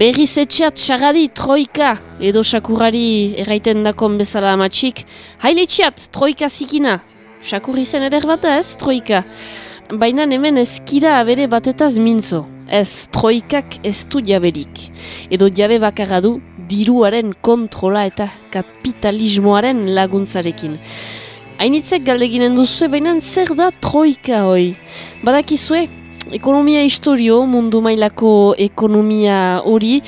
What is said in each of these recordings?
Berriz etxeat xagadi troika, edo sakurari erraiten dakon bezala amatxik. Haile etxeat, troika zikina. Sakurri zen eder bat da ez, troika. Baina hemen ezkira bere batetaz mintzo. Ez, troikak ez du jaberik. Edo jabe bakarra du diruaren kontrola eta kapitalismoaren laguntzarekin. Hainitzek galdeginen duzue, baina zer da troika hoi? Badakizue, ekonomia historio, mundu mailako ekonomia hori,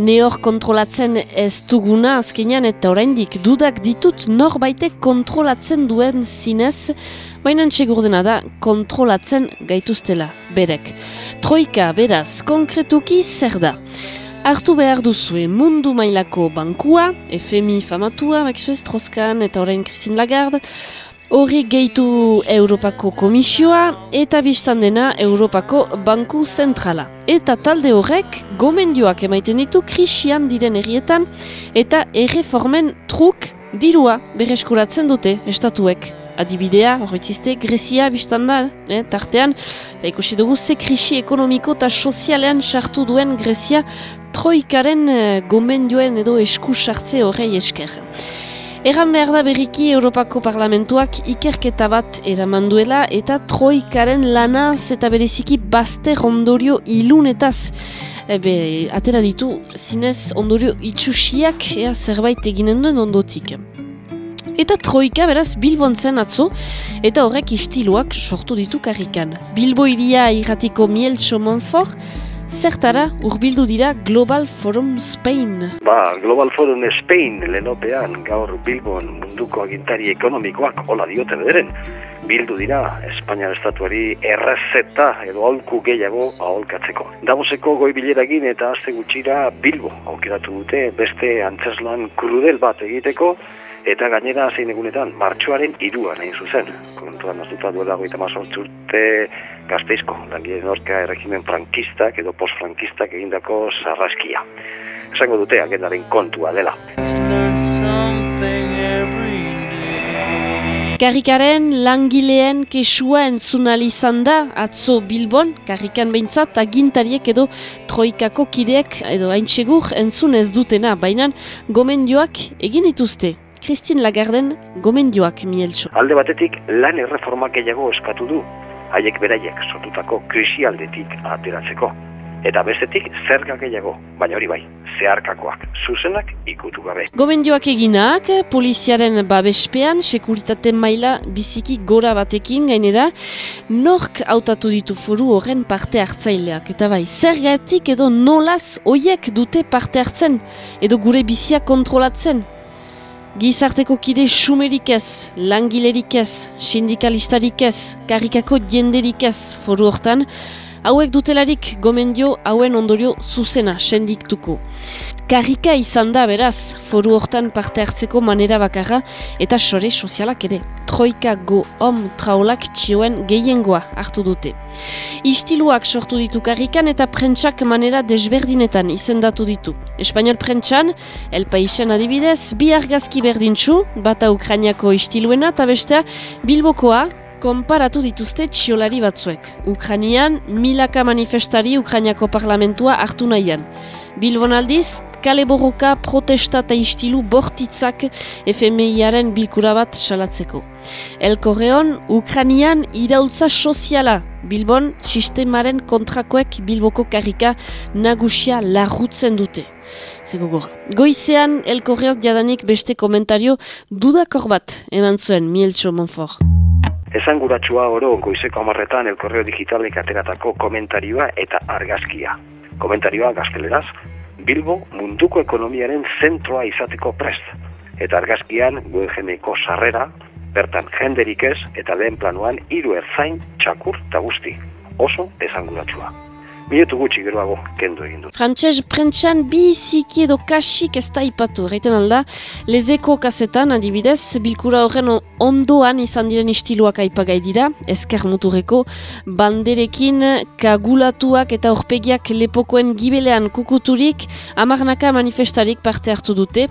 neor kontrolatzen ez duguna azkenean eta oraindik dudak ditut norbaitek kontrolatzen duen zinez, baina txegurdena da kontrolatzen gaituztela, berek. Troika, beraz, konkretuki zer da? Artu behar duzue mundu mailako bankua, FMI famatua, Maxuez Troskan eta orain Christine Lagarde, hori gehitu Europako Komisioa eta biztan dena Europako Banku Zentrala. Eta talde horrek gomendioak emaiten ditu krisian diren errietan eta erreformen truk dirua bereskuratzen dute estatuek. Adibidea, horretzizte, Grezia biztan da, eh, tartean, eta ikusi dugu ze krisi ekonomiko eta sozialean sartu duen Grezia troikaren eh, gomendioen edo esku sartze horrei esker. Eran behar da berriki Europako Parlamentuak ikerketa bat eraman duela eta troikaren lanaz eta bereziki bazter ondorio ilunetaz. Ebe, atera ditu, zinez ondorio itxusiak ea zerbait eginen duen ondotik. Eta troika beraz Bilbon zen atzo, eta horrek istiluak sortu ditu karrikan. Bilbo iria irratiko miel Monfort, Zertara, urbildu dira Global Forum Spain. Ba, Global Forum Spain lenopean gaur Bilbon munduko agintari ekonomikoak hola diote bederen. Bildu dira Espainiar Estatuari errezeta edo aholku gehiago aholkatzeko. Daboseko goi bileragin eta azte gutxira Bilbo aukeratu dute beste antzeslan krudel bat egiteko eta gainera zein egunetan martxoaren irua nahi zuzen. Kontuan azuta duela goita mazortzurte gazteizko, langileen orka erregimen frankistak edo postfrankistak egindako sarraskia. Esango dute agendaren kontua dela. Karrikaren langileen kesua entzunal izan da, atzo Bilbon, karrikan behintzat, agintariek edo troikako kideek edo haintxegur entzun ez dutena, baina gomendioak egin dituzte. Christine Lagarden gomendioak mieltso. Alde batetik lan erreformak gehiago eskatu du, haiek beraiek sortutako krisi aldetik ateratzeko. Eta bestetik zerga gehiago, baina hori bai, zeharkakoak, zuzenak ikutu gabe. Gomendioak eginak, poliziaren babespean, sekuritate maila biziki gora batekin gainera, nork hautatu ditu foru horren parte hartzaileak. Eta bai, zergatik edo nolaz oiek dute parte hartzen, edo gure bizia kontrolatzen, Gizarteko kide sumerik ez, langilerik ez, sindikalistarik ez, karikako jenderik ez foru hortan, hauek dutelarik gomendio hauen ondorio zuzena sendiktuko. Karika izan da beraz, foru hortan parte hartzeko manera bakarra eta sore sozialak ere. Troika go om traulak txioen gehiengoa hartu dute. Istiluak sortu ditu karikan eta prentsak manera desberdinetan izendatu ditu. Espainiol prentsan, El Paisen adibidez, bi argazki berdintxu, bata Ukrainiako istiluena eta bestea Bilbokoa, konparatu dituzte txiolari batzuek. Ukrainian, milaka manifestari Ukrainiako parlamentua hartu nahian. Bilbon aldiz, kale borroka protesta eta istilu bortitzak FMI-aren bilkura bat salatzeko. Elkorreon, Ukranian iraultza soziala. Bilbon, sistemaren kontrakoek Bilboko karrika nagusia larrutzen dute. Zego gora. Goizean, Elkorreok jadanik beste komentario dudakor bat eman zuen Mieltxo Monfort. Esan guratxua oro goizeko amarretan Elkorreo Digitalek ateratako komentarioa eta argazkia. Komentarioa gazteleraz, Bilbo munduko ekonomiaren zentroa izateko prest. Eta argazkian Guggenheimeko sarrera, bertan jenderik ez eta lehen planuan hiru erzain txakur eta guzti. Oso esanguratsua. Minutu gutxi geroago kendu egin dut. Frantses prentsan bi ziki edo kasik ez da ipatu. Reiten alda, lezeko kasetan adibidez, bilkura horren ondoan izan diren istiluak aipagai dira, ezker muturreko, banderekin kagulatuak eta horpegiak lepokoen gibelean kukuturik, amarnaka manifestarik parte hartu dute.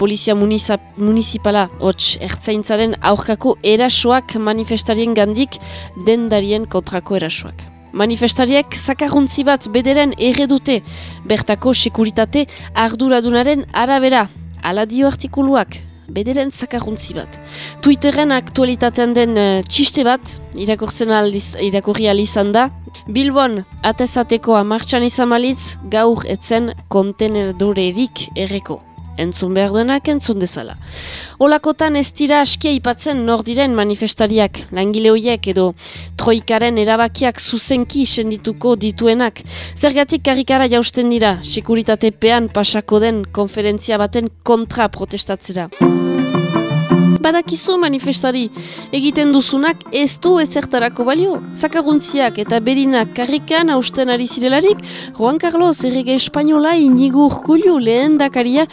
Polizia municipala, hots, ertzaintzaren aurkako erasoak manifestarien gandik, dendarien kontrako erasoak. Manifestariek zakarruntzi bat bederen erredute bertako sekuritate arduradunaren arabera. Ala dio artikuluak, bederen zakarruntzi bat. Twitterren aktualitatean den uh, txiste bat, irakurtzen aliz, irakurri alizan da, Bilbon, atezatekoa martxan izan malitz, gaur etzen kontenedorerik erreko entzun behar duenak entzun dezala. Olakotan ez dira askia ipatzen nor diren manifestariak, langile hoiek edo troikaren erabakiak zuzenki sendituko dituenak. Zergatik karikara jausten dira, sekuritatepean pasako den konferentzia baten kontra protestatzera badakizu manifestari egiten duzunak ez du ezertarako balio. Zakaguntziak eta berinak karrikan hausten ari zirelarik, Juan Carlos errege espainola inigu urkullu lehen dakaria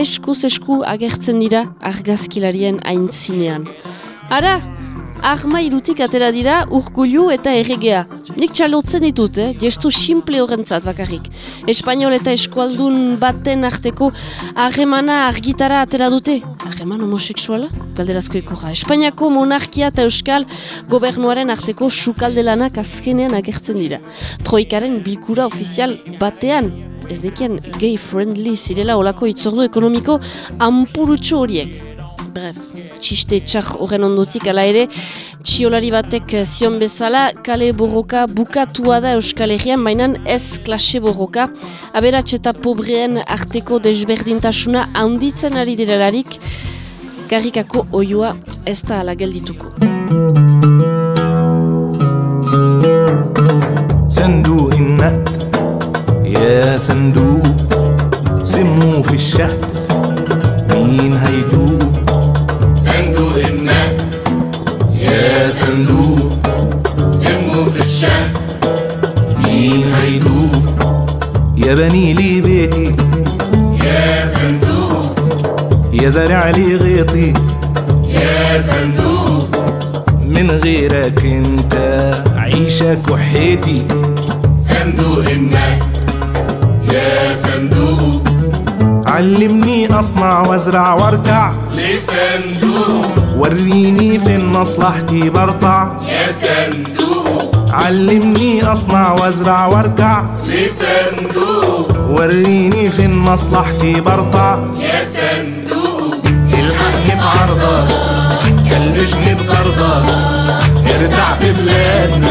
eskuz esku agertzen dira argazkilarien aintzinean. Ara, arma irutik atera dira urkulu eta erregea. Nik txalotzen ditut, eh? gestu simple horrentzat bakarrik. Espainol eta eskualdun baten arteko harremana argitara atera dute. Harreman homoseksuala? Galderazko ikurra. Espainiako monarkia eta euskal gobernuaren arteko sukaldelanak azkenean agertzen dira. Troikaren bilkura ofizial batean ez dekien gay-friendly zirela olako itzordu ekonomiko ampurutxo horiek bref, txiste txar horren ondotik ala ere, txiolari batek zion bezala, kale borroka bukatua da Euskal Herrian, mainan ez klase borroka, aberatx eta pobreen arteko desberdintasuna handitzen ari direlarik, garrikako oioa ez da ala geldituko. صندوق النقد يا صندوق سموا في الشهد مين هيدوق يا صندوق سموا في الشهد مين هيدوق يا بني لي بيتي. يا صندوق يا زارع لي غيطي. يا صندوق من غيرك انت عيشة كحيتي صندوق النقد يا صندوق علمني أصنع وأزرع واركع لصندوق وريني فين مصلحتي برطع. يا صندوق. علمني أصنع وأزرع واركع لصندوق. وريني فين مصلحتي برطع. يا صندوق. الحقني في عرضك كلبشني بطردك ارتاح في بلادنا.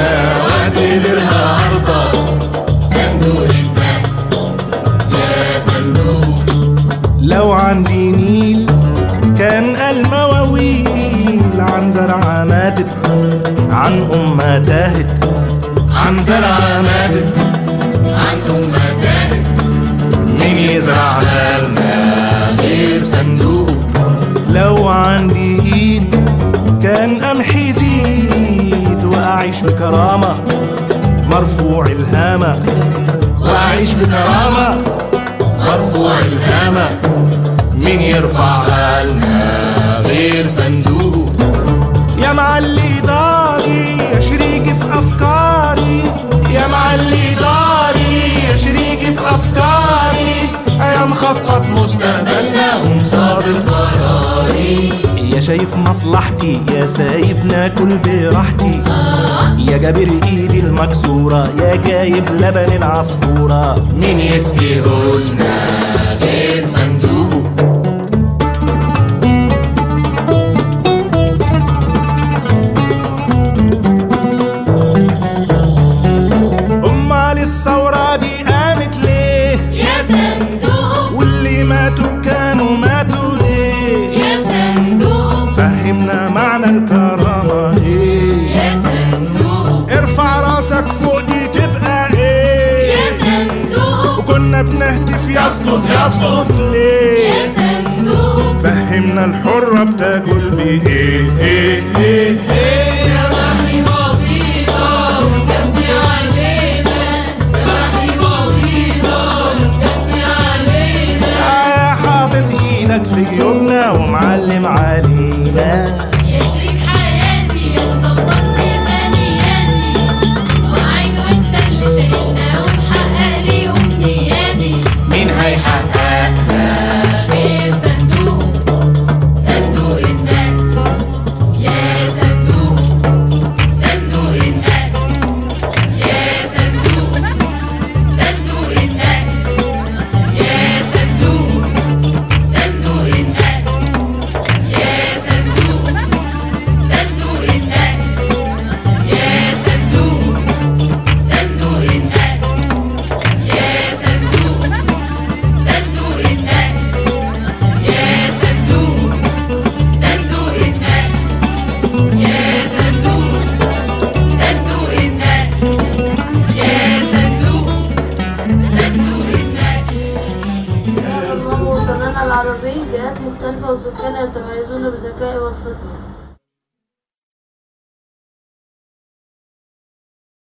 تاهت عن زرعة ماتت عنكم متاهب مين يزرع لنا غير صندوق. لو عندي إيد كان أمحي زيد وأعيش بكرامة مرفوع الهامة. وأعيش بكرامة مرفوع الهامة. مين يرفعها لنا شايف مصلحتي. يا سايب ناكل براحتي. يا جابر إيدي المكسورة. يا جايب لبن العصفورة. مين يسقيهولنا غير صندوق؟ يسقط يسقط. ليه يا صندوق فهمنا الحرة بتاكل بإيه إيه إيه إيه.